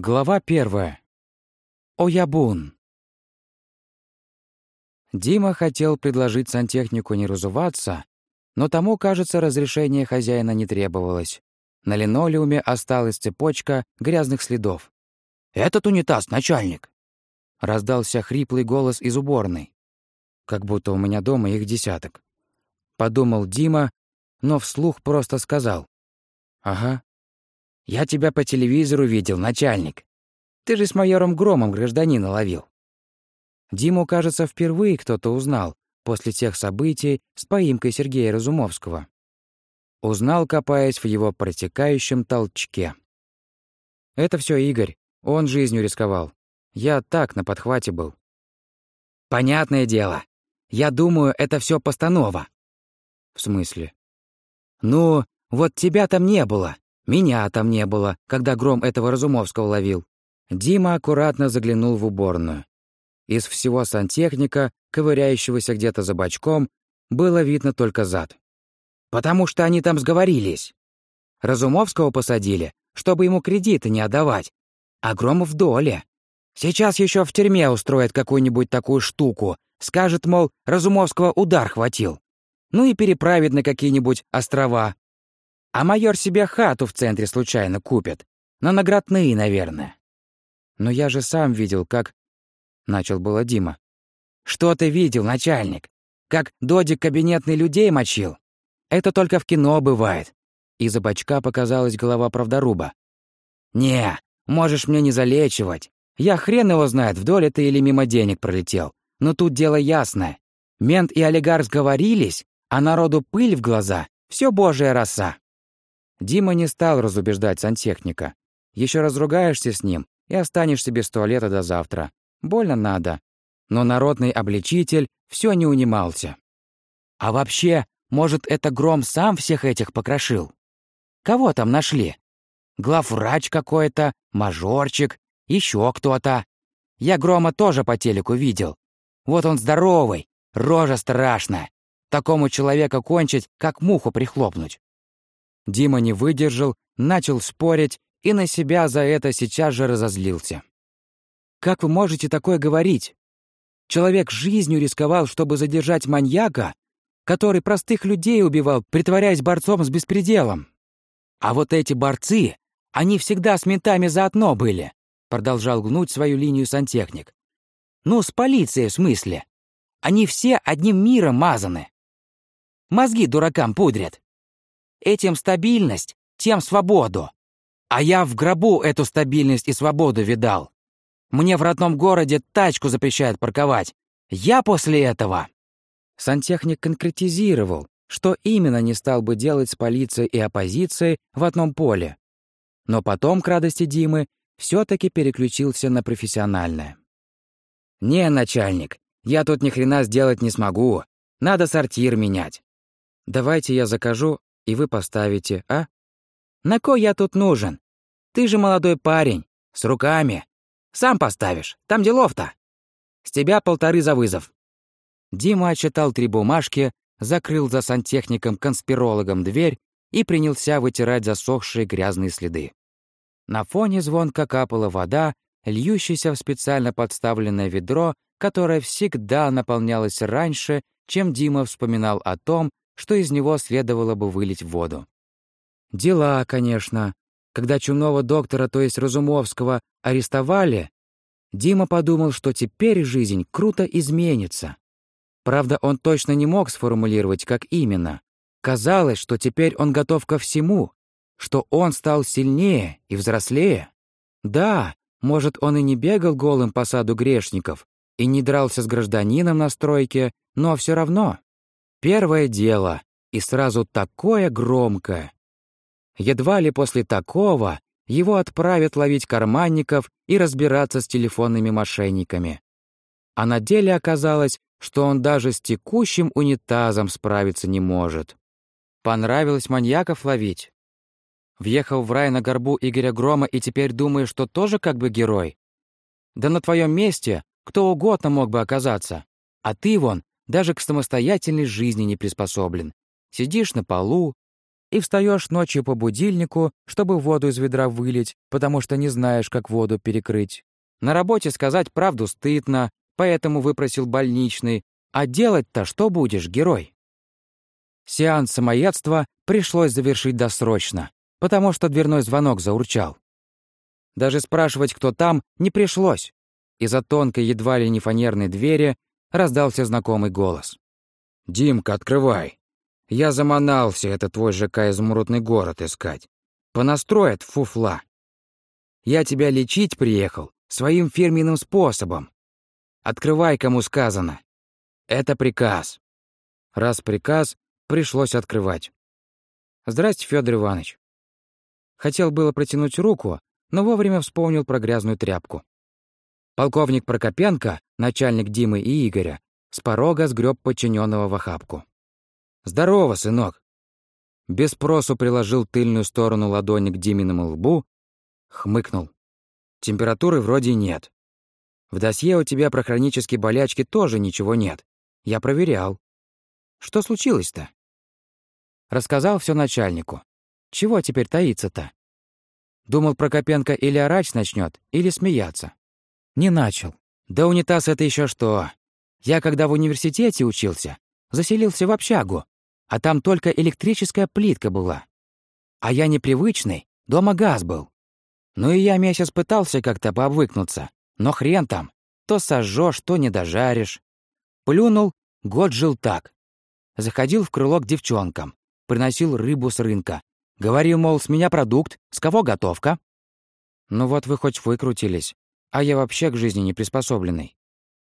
Глава первая. Оябун. Дима хотел предложить сантехнику не разуваться, но тому, кажется, разрешения хозяина не требовалось. На линолеуме осталась цепочка грязных следов. «Этот унитаз, начальник!» Раздался хриплый голос из уборной. Как будто у меня дома их десяток. Подумал Дима, но вслух просто сказал. «Ага, я тебя по телевизору видел, начальник. Ты же с майором Громом гражданина ловил. Диму, кажется, впервые кто-то узнал после тех событий с поимкой Сергея Разумовского. Узнал, копаясь в его протекающем толчке. Это все Игорь, он жизнью рисковал. Я так на подхвате был. Понятное дело. Я думаю, это все постанова. В смысле? Ну, вот тебя там не было. Меня там не было, когда гром этого Разумовского ловил. Дима аккуратно заглянул в уборную. Из всего сантехника, ковыряющегося где-то за бачком, было видно только зад. Потому что они там сговорились. Разумовского посадили, чтобы ему кредиты не отдавать. А Гром в доле. Сейчас еще в тюрьме устроят какую-нибудь такую штуку. Скажет, мол, Разумовского удар хватил. Ну и переправит на какие-нибудь острова. А майор себе хату в центре случайно купит. На наградные, наверное. Но я же сам видел, как... Начал было Дима. Что ты видел, начальник? Как Додик кабинетный людей мочил? Это только в кино бывает. Из-за бачка показалась голова правдоруба. «Не, можешь мне не залечивать. Я хрен его знает, вдоль ты или мимо денег пролетел. Но тут дело ясное. Мент и олигарх сговорились, а народу пыль в глаза. Все божья роса. Дима не стал разубеждать сантехника. Еще разругаешься с ним и останешься без туалета до завтра. Больно надо. Но народный обличитель все не унимался. А вообще, может, это Гром сам всех этих покрошил? Кого там нашли? Главврач какой-то, мажорчик, еще кто-то. Я Грома тоже по телеку видел. Вот он здоровый, рожа страшная. Такому человека кончить, как муху прихлопнуть. Дима не выдержал, начал спорить и на себя за это сейчас же разозлился. «Как вы можете такое говорить? Человек жизнью рисковал, чтобы задержать маньяка, который простых людей убивал, притворяясь борцом с беспределом. А вот эти борцы, они всегда с ментами заодно были», продолжал гнуть свою линию сантехник. «Ну, с полицией в смысле. Они все одним миром мазаны. Мозги дуракам пудрят. Этим стабильность, тем свободу. А я в гробу эту стабильность и свободу видал. Мне в родном городе тачку запрещают парковать. Я после этого...» Сантехник конкретизировал, что именно не стал бы делать с полицией и оппозицией в одном поле. Но потом, к радости Димы, все таки переключился на профессиональное. «Не, начальник, я тут ни хрена сделать не смогу. Надо сортир менять. Давайте я закажу и вы поставите, а? На кой я тут нужен? Ты же молодой парень, с руками. Сам поставишь, там делов-то. С тебя полторы за вызов». Дима отчитал три бумажки, закрыл за сантехником-конспирологом дверь и принялся вытирать засохшие грязные следы. На фоне звонко капала вода, льющаяся в специально подставленное ведро, которое всегда наполнялось раньше, чем Дима вспоминал о том, что из него следовало бы вылить в воду. Дела, конечно. Когда чумного доктора, то есть Разумовского, арестовали, Дима подумал, что теперь жизнь круто изменится. Правда, он точно не мог сформулировать, как именно. Казалось, что теперь он готов ко всему, что он стал сильнее и взрослее. Да, может, он и не бегал голым по саду грешников и не дрался с гражданином на стройке, но все равно. Первое дело, и сразу такое громкое. Едва ли после такого его отправят ловить карманников и разбираться с телефонными мошенниками. А на деле оказалось, что он даже с текущим унитазом справиться не может. Понравилось маньяков ловить? Въехал в рай на горбу Игоря Грома и теперь думаешь, что тоже как бы герой? Да на твоем месте кто угодно мог бы оказаться. А ты вон даже к самостоятельной жизни не приспособлен. Сидишь на полу, и встаешь ночью по будильнику, чтобы воду из ведра вылить, потому что не знаешь, как воду перекрыть. На работе сказать правду стыдно, поэтому выпросил больничный. А делать-то что будешь, герой? Сеанс самоедства пришлось завершить досрочно, потому что дверной звонок заурчал. Даже спрашивать, кто там, не пришлось. Из-за тонкой, едва ли не фанерной двери раздался знакомый голос. «Димка, открывай. Я заманался этот твой ЖК «Изумрудный город» искать. Понастроят фуфла. Я тебя лечить приехал своим фирменным способом. Открывай, кому сказано. Это приказ. Раз приказ, пришлось открывать. Здрасте, Федор Иванович. Хотел было протянуть руку, но вовремя вспомнил про грязную тряпку. Полковник Прокопенко, начальник Димы и Игоря, с порога сгреб подчиненного в охапку. «Здорово, сынок!» Без спросу приложил тыльную сторону ладони к Диминому лбу, хмыкнул. Температуры вроде нет. В досье у тебя про хронические болячки тоже ничего нет. Я проверял. Что случилось-то? Рассказал все начальнику. Чего теперь таиться-то? Думал, Прокопенко или орать начнет, или смеяться. Не начал. Да унитаз это еще что. Я, когда в университете учился, заселился в общагу, а там только электрическая плитка была. А я непривычный, дома газ был. Ну и я месяц пытался как-то пообвыкнуться, но хрен там. То сожжешь, то не дожаришь. Плюнул, год жил так. Заходил в крыло к девчонкам, приносил рыбу с рынка. Говорил, мол, с меня продукт, с кого готовка? Ну вот вы хоть выкрутились, а я вообще к жизни не приспособленный.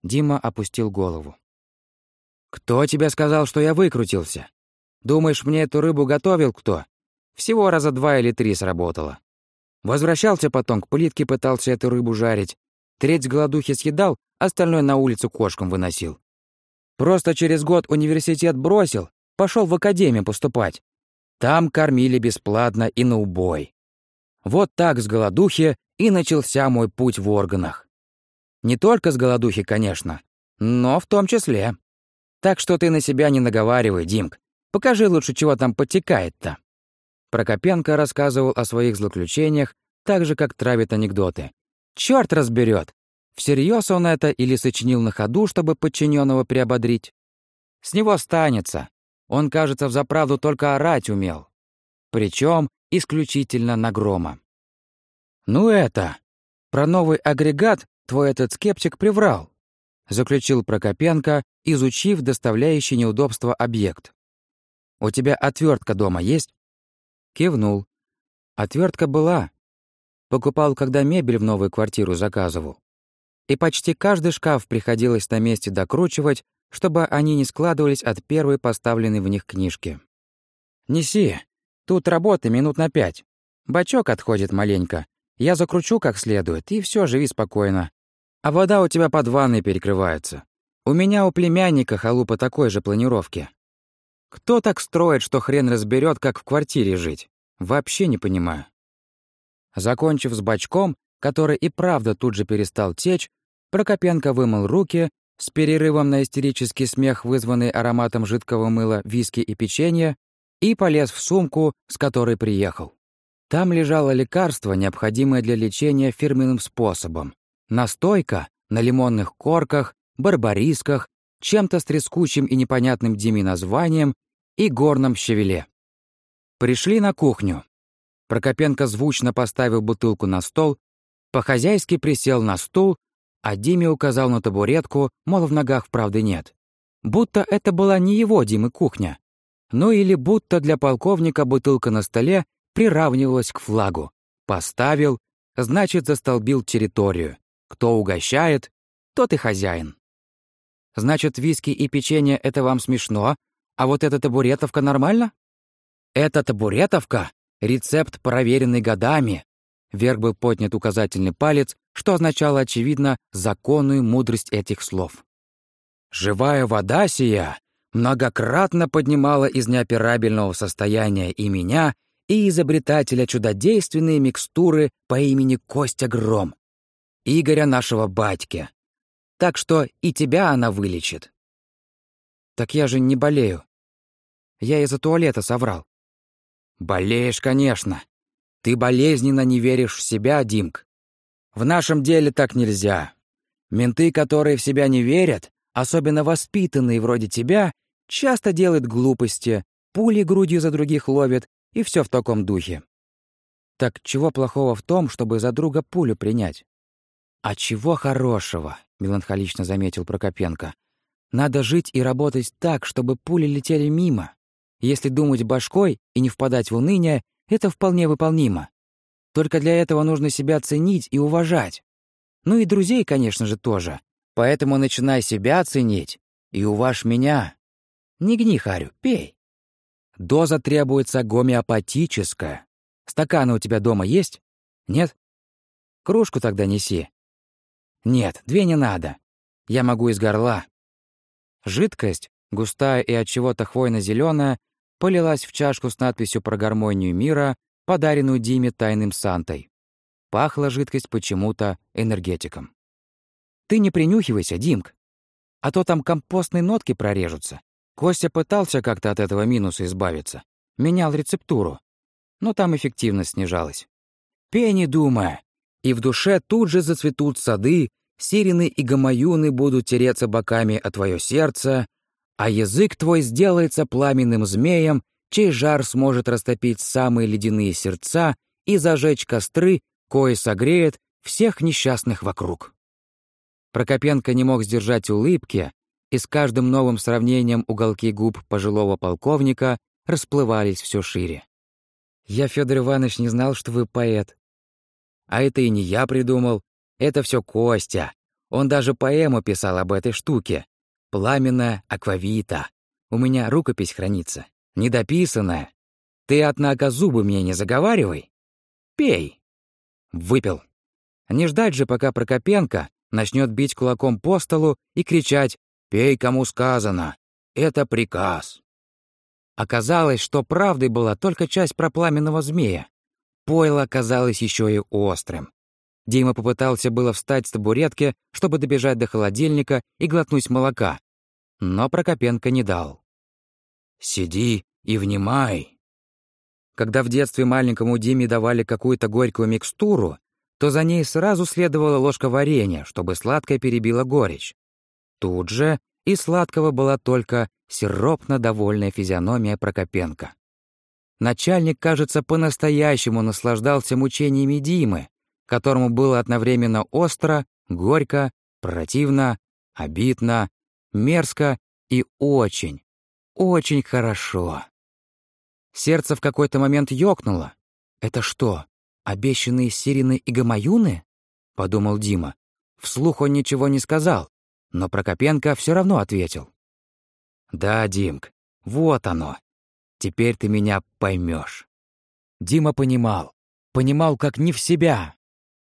Дима опустил голову. «Кто тебе сказал, что я выкрутился? Думаешь, мне эту рыбу готовил кто? Всего раза два или три сработало. Возвращался потом к плитке, пытался эту рыбу жарить. Треть голодухи съедал, остальное на улицу кошкам выносил. Просто через год университет бросил, пошел в академию поступать. Там кормили бесплатно и на убой. Вот так с голодухи и начался мой путь в органах. Не только с голодухи, конечно, но в том числе. Так что ты на себя не наговаривай, Димк. Покажи лучше, чего там подтекает-то. Прокопенко рассказывал о своих злоключениях, так же, как травит анекдоты. Черт разберет, всерьез он это или сочинил на ходу, чтобы подчиненного приободрить. С него станется. Он, кажется, взаправду только орать умел. Причем исключительно на грома. «Ну это, про новый агрегат твой этот скептик приврал», заключил Прокопенко, изучив доставляющий неудобства объект. «У тебя отвертка дома есть?» Кивнул. Отвертка была. Покупал, когда мебель в новую квартиру заказывал. И почти каждый шкаф приходилось на месте докручивать, чтобы они не складывались от первой поставленной в них книжки. «Неси. Тут работы минут на пять. Бачок отходит маленько. Я закручу как следует, и все, живи спокойно. А вода у тебя под ванной перекрывается. У меня у племянника халупа такой же планировки. Кто так строит, что хрен разберет, как в квартире жить? Вообще не понимаю. Закончив с бачком, который и правда тут же перестал течь, Прокопенко вымыл руки, с перерывом на истерический смех, вызванный ароматом жидкого мыла, виски и печенья, и полез в сумку, с которой приехал. Там лежало лекарство, необходимое для лечения фирменным способом. Настойка на лимонных корках, барбарисках, чем-то с трескучим и непонятным Диме названием и горном щавеле. Пришли на кухню. Прокопенко звучно поставил бутылку на стол, по-хозяйски присел на стул, а Диме указал на табуретку, мол, в ногах правды нет. Будто это была не его, Димы, кухня. Ну или будто для полковника бутылка на столе приравнивалась к флагу. Поставил, значит, застолбил территорию. Кто угощает, тот и хозяин. Значит, виски и печенье — это вам смешно, а вот эта табуретовка нормально? Эта табуретовка — рецепт, проверенный годами. Вверх был поднят указательный палец, что означало, очевидно, законную мудрость этих слов. «Живая вода сия многократно поднимала из неоперабельного состояния и меня, и изобретателя чудодейственные микстуры по имени Костя Гром, Игоря нашего батьки, так что и тебя она вылечит. Так я же не болею. Я из-за туалета соврал. Болеешь, конечно. Ты болезненно не веришь в себя, Димк. В нашем деле так нельзя. Менты, которые в себя не верят, особенно воспитанные вроде тебя, часто делают глупости, пули грудью за других ловят, и все в таком духе. Так чего плохого в том, чтобы за друга пулю принять? А чего хорошего, меланхолично заметил Прокопенко. Надо жить и работать так, чтобы пули летели мимо. Если думать башкой и не впадать в уныние, это вполне выполнимо. Только для этого нужно себя ценить и уважать. Ну и друзей, конечно же, тоже. Поэтому начинай себя ценить и уважь меня. Не гни, Харю, пей. Доза требуется гомеопатическая. Стаканы у тебя дома есть? Нет? Кружку тогда неси. Нет, две не надо. Я могу из горла. Жидкость, густая и от чего-то хвойно зеленая полилась в чашку с надписью про гармонию мира, подаренную Диме тайным Сантой. Пахла жидкость почему-то энергетиком. Ты не принюхивайся, Димк, а то там компостные нотки прорежутся. Костя пытался как-то от этого минуса избавиться. Менял рецептуру. Но там эффективность снижалась. Пей, не думая. И в душе тут же зацветут сады, сирены и гамаюны будут тереться боками о твое сердце, а язык твой сделается пламенным змеем, чей жар сможет растопить самые ледяные сердца и зажечь костры, кое согреет всех несчастных вокруг. Прокопенко не мог сдержать улыбки, и с каждым новым сравнением уголки губ пожилого полковника расплывались все шире. «Я, Федор Иванович, не знал, что вы поэт». «А это и не я придумал, это все Костя. Он даже поэму писал об этой штуке, Пламенная аквавита. У меня рукопись хранится, недописанная. Ты, однако, зубы мне не заговаривай. Пей. Выпил. Не ждать же, пока Прокопенко начнет бить кулаком по столу и кричать «Пей, кому сказано! Это приказ!» Оказалось, что правдой была только часть про пламенного змея. Пойло оказалось еще и острым. Дима попытался было встать с табуретки, чтобы добежать до холодильника и глотнуть молока. Но Прокопенко не дал. «Сиди и внимай!» Когда в детстве маленькому Диме давали какую-то горькую микстуру, то за ней сразу следовала ложка варенья, чтобы сладкое перебило горечь. Тут же и сладкого была только сиропно довольная физиономия Прокопенко. Начальник, кажется, по-настоящему наслаждался мучениями Димы, которому было одновременно остро, горько, противно, обидно, мерзко и очень, очень хорошо. Сердце в какой-то момент ёкнуло. «Это что, обещанные Сирины и Гамаюны?» — подумал Дима. Вслух он ничего не сказал, но Прокопенко все равно ответил. «Да, Димк, вот оно. Теперь ты меня поймешь. Дима понимал, понимал как не в себя,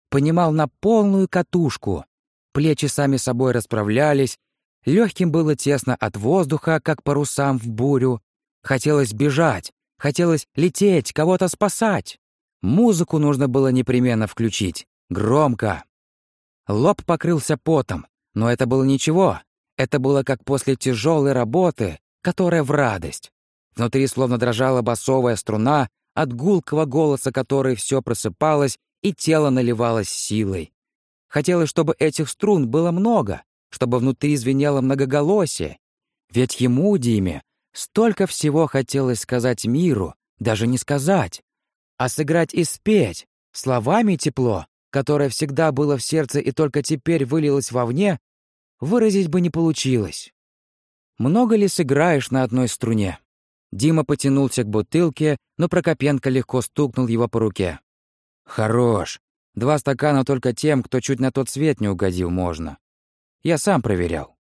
понимал на полную катушку. Плечи сами собой расправлялись, легким было тесно от воздуха, как парусам в бурю. Хотелось бежать, хотелось лететь, кого-то спасать. Музыку нужно было непременно включить, громко. Лоб покрылся потом, но это было ничего. Это было как после тяжелой работы, которая в радость. Внутри словно дрожала басовая струна, от гулкого голоса которой все просыпалось и тело наливалось силой. Хотелось, чтобы этих струн было много, чтобы внутри звенело многоголосие. Ведь ему, Диме, столько всего хотелось сказать миру, даже не сказать, а сыграть и спеть, словами тепло, которое всегда было в сердце и только теперь вылилось вовне, выразить бы не получилось. Много ли сыграешь на одной струне? Дима потянулся к бутылке, но Прокопенко легко стукнул его по руке. Хорош. Два стакана только тем, кто чуть на тот свет не угодил, можно. Я сам проверял.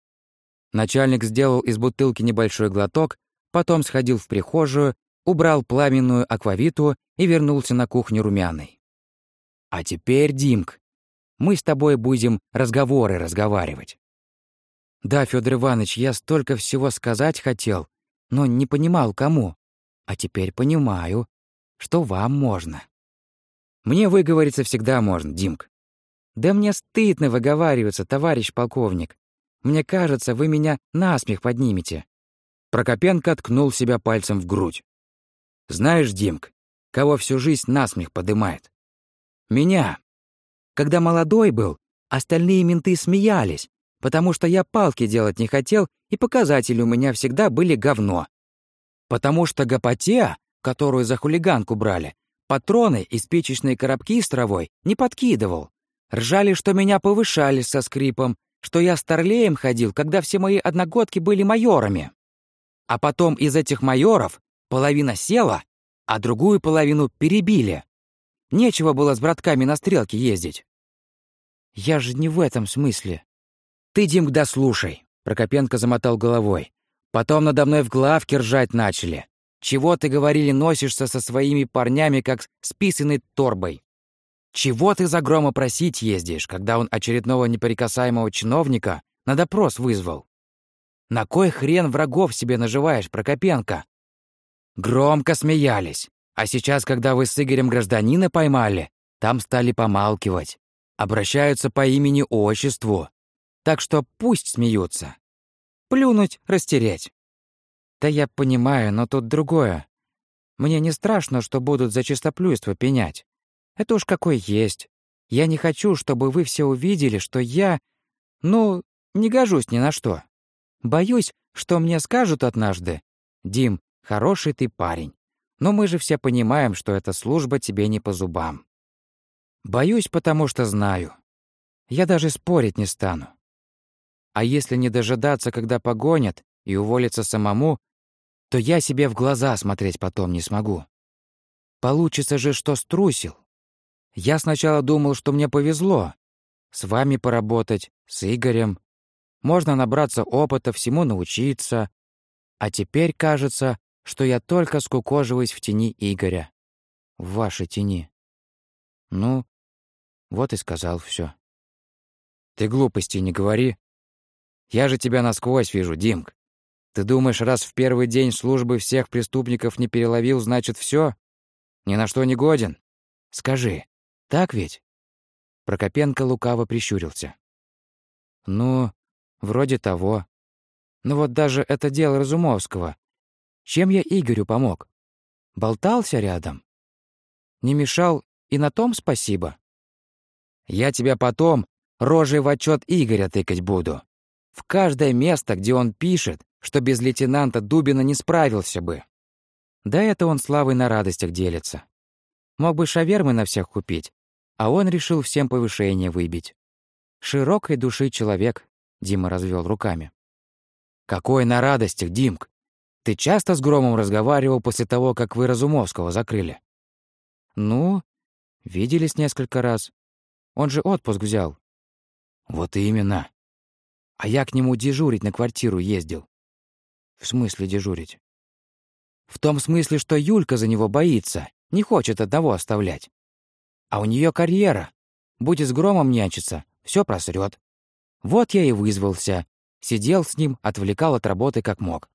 Начальник сделал из бутылки небольшой глоток, потом сходил в прихожую, убрал пламенную аквавиту и вернулся на кухню румяной. А теперь, Димк, мы с тобой будем разговоры разговаривать. Да, Федор Иванович, я столько всего сказать хотел, но не понимал, кому. А теперь понимаю, что вам можно. Мне выговориться всегда можно, Димк. Да мне стыдно выговариваться, товарищ полковник. Мне кажется, вы меня насмех поднимете. Прокопенко ткнул себя пальцем в грудь. Знаешь, Димк, кого всю жизнь насмех подымает. Меня. Когда молодой был, остальные менты смеялись, потому что я палки делать не хотел, и показатели у меня всегда были говно. Потому что гопотеа, которую за хулиганку брали, патроны и спичечные коробки с травой не подкидывал. Ржали, что меня повышали со скрипом, что я старлеем ходил, когда все мои одногодки были майорами. А потом из этих майоров половина села, а другую половину перебили. Нечего было с братками на стрелки ездить. Я же не в этом смысле. Ты, Димк, дослушай. Прокопенко замотал головой. Потом надо мной в главке ржать начали. Чего ты, говорили, носишься со своими парнями, как с писаной торбой? Чего ты за грома просить ездишь, когда он очередного неприкасаемого чиновника на допрос вызвал? На кой хрен врагов себе наживаешь, Прокопенко? Громко смеялись. А сейчас, когда вы с Игорем гражданина поймали, там стали помалкивать. Обращаются по имени-отчеству. Так что пусть смеются. Плюнуть, растереть. Да я понимаю, но тут другое. Мне не страшно, что будут за чистоплюйство пенять. Это уж какой есть. Я не хочу, чтобы вы все увидели, что я... Ну, не гожусь ни на что. Боюсь, что мне скажут однажды. «Дим, хороший ты парень. Но мы же все понимаем, что эта служба тебе не по зубам. Боюсь, потому что знаю. Я даже спорить не стану. А если не дожидаться, когда погонят, и уволиться самому, то я себе в глаза смотреть потом не смогу. Получится же, что струсил. Я сначала думал, что мне повезло. С вами поработать, с Игорем. Можно набраться опыта, всему научиться. А теперь кажется, что я только скукоживаюсь в тени Игоря. В вашей тени. Ну, вот и сказал все. Ты глупости не говори. Я же тебя насквозь вижу, Димк. Ты думаешь, раз в первый день службы всех преступников не переловил, значит, все? Ни на что не годен? Скажи, так ведь?» Прокопенко лукаво прищурился. «Ну, вроде того. Но вот даже это дело Разумовского. Чем я Игорю помог? Болтался рядом? Не мешал, и на том спасибо. Я тебя потом рожей в отчет Игоря тыкать буду. В каждое место, где он пишет, что без лейтенанта Дубина не справился бы. Да это он славой на радостях делится. Мог бы шавермы на всех купить, а он решил всем повышение выбить. Широкой души человек, Дима развел руками. Какой на радостях, Димк! Ты часто с Громом разговаривал после того, как вы Разумовского закрыли? Ну, виделись несколько раз. Он же отпуск взял. Вот именно. А я к нему дежурить на квартиру ездил. В смысле дежурить? В том смысле, что Юлька за него боится, не хочет одного оставлять. А у нее карьера. Будет с громом нянчиться, все просрет. Вот я и вызвался. Сидел с ним, отвлекал от работы как мог.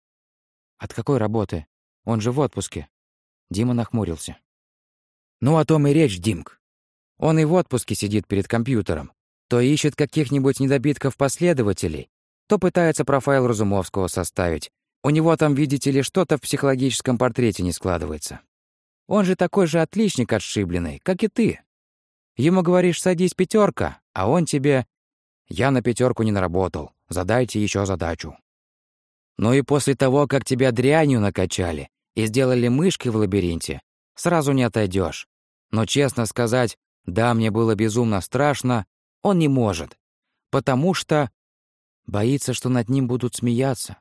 От какой работы? Он же в отпуске. Дима нахмурился. Ну, о том и речь, Димк. Он и в отпуске сидит перед компьютером. То ищет каких-нибудь недобитков-последователей, то пытается профайл Разумовского составить. У него там, видите ли, что-то в психологическом портрете не складывается. Он же такой же отличник отшибленный, как и ты. Ему говоришь, садись пятерка, а он тебе... Я на пятерку не наработал, задайте еще задачу. Ну и после того, как тебя дрянью накачали и сделали мышкой в лабиринте, сразу не отойдешь. Но честно сказать, да, мне было безумно страшно, он не может. Потому что боится, что над ним будут смеяться.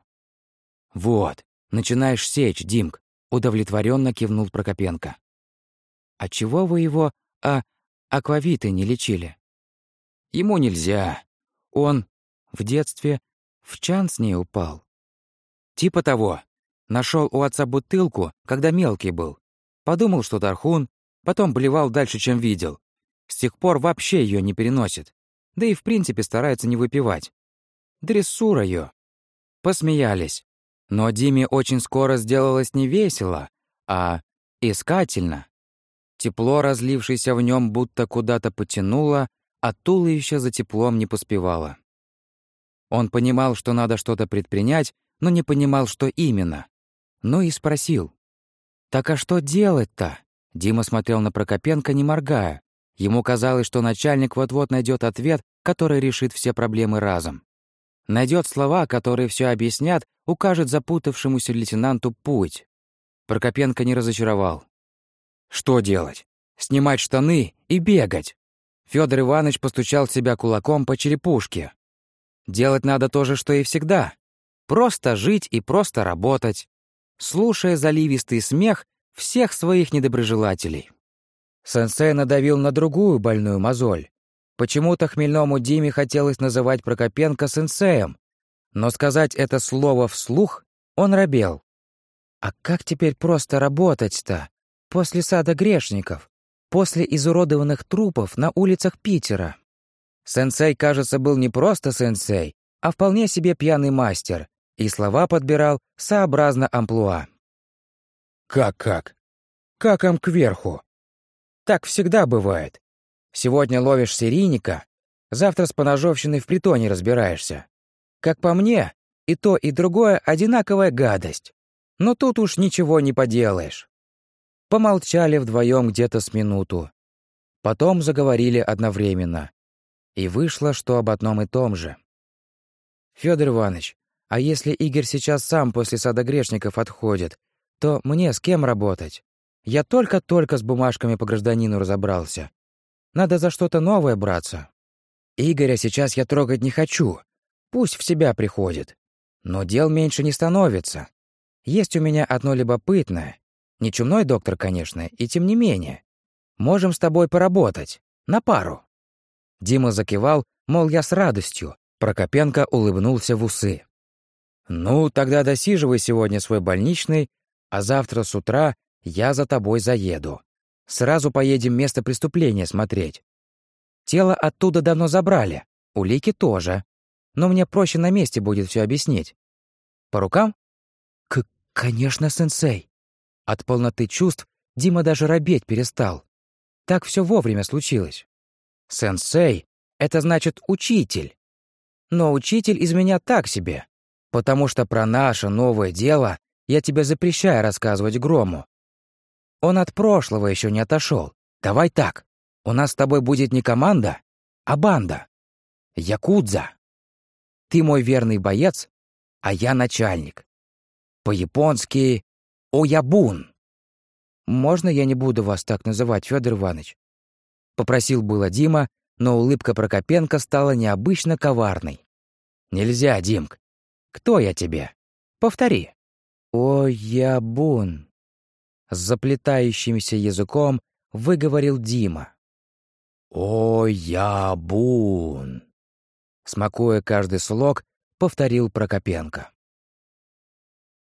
Вот, начинаешь сечь, Димк, удовлетворенно кивнул Прокопенко. А чего вы его, а, аквавиты не лечили. Ему нельзя. Он в детстве в чан с ней упал. Типа того. Нашел у отца бутылку, когда мелкий был. Подумал, что тархун, потом блевал дальше, чем видел. С тех пор вообще ее не переносит. Да и в принципе старается не выпивать. Дрессура ее. Посмеялись. Но Диме очень скоро сделалось не весело, а искательно. Тепло, разлившееся в нем, будто куда-то потянуло, а туловище за теплом не поспевало. Он понимал, что надо что-то предпринять, но не понимал, что именно. Ну и спросил. «Так а что делать-то, Дима смотрел на Прокопенко, не моргая. Ему казалось, что начальник вот-вот найдет ответ, который решит все проблемы разом. Найдет слова, которые все объяснят, укажет запутавшемуся лейтенанту путь. Прокопенко не разочаровал. Что делать? Снимать штаны и бегать. Федор Иванович постучал себя кулаком по черепушке. Делать надо то же, что и всегда. Просто жить и просто работать, слушая заливистый смех всех своих недоброжелателей. Сенсей надавил на другую больную мозоль. Почему-то хмельному Диме хотелось называть Прокопенко сенсеем, но сказать это слово вслух он робел. А как теперь просто работать-то? После сада грешников, после изуродованных трупов на улицах Питера. Сенсей, кажется, был не просто сенсей, а вполне себе пьяный мастер, и слова подбирал сообразно амплуа. «Как-как? Каком кверху?» «Так всегда бывает. Сегодня ловишь серийника, завтра с поножовщиной в притоне разбираешься. Как по мне, и то, и другое одинаковая гадость. Но тут уж ничего не поделаешь. Помолчали вдвоем где-то с минуту. Потом заговорили одновременно. И вышло, что об одном и том же. Федор Иванович, а если Игорь сейчас сам после сада грешников отходит, то мне с кем работать? Я только-только с бумажками по гражданину разобрался. Надо за что-то новое браться. Игоря сейчас я трогать не хочу. Пусть в себя приходит. Но дел меньше не становится. Есть у меня одно любопытное. Не чумной доктор, конечно, и тем не менее. Можем с тобой поработать. На пару. Дима закивал, мол, я с радостью. Прокопенко улыбнулся в усы. «Ну, тогда досиживай сегодня свой больничный, а завтра с утра я за тобой заеду. Сразу поедем место преступления смотреть. Тело оттуда давно забрали, улики тоже. Но мне проще на месте будет все объяснить. По рукам? К конечно, сенсей. От полноты чувств Дима даже робеть перестал. Так все вовремя случилось. Сенсей — это значит учитель. Но учитель из меня так себе, потому что про наше новое дело я тебе запрещаю рассказывать Грому. Он от прошлого еще не отошел. Давай так. У нас с тобой будет не команда, а банда. Якудза. Ты мой верный боец, а я начальник. По-японски «Оябун». «Можно я не буду вас так называть, Федор Иванович?» Попросил было Дима, но улыбка Прокопенко стала необычно коварной. «Нельзя, Димк. Кто я тебе? Повтори». «Оябун» с заплетающимся языком выговорил Дима. «О, я бун!» Смакуя каждый слог, повторил Прокопенко.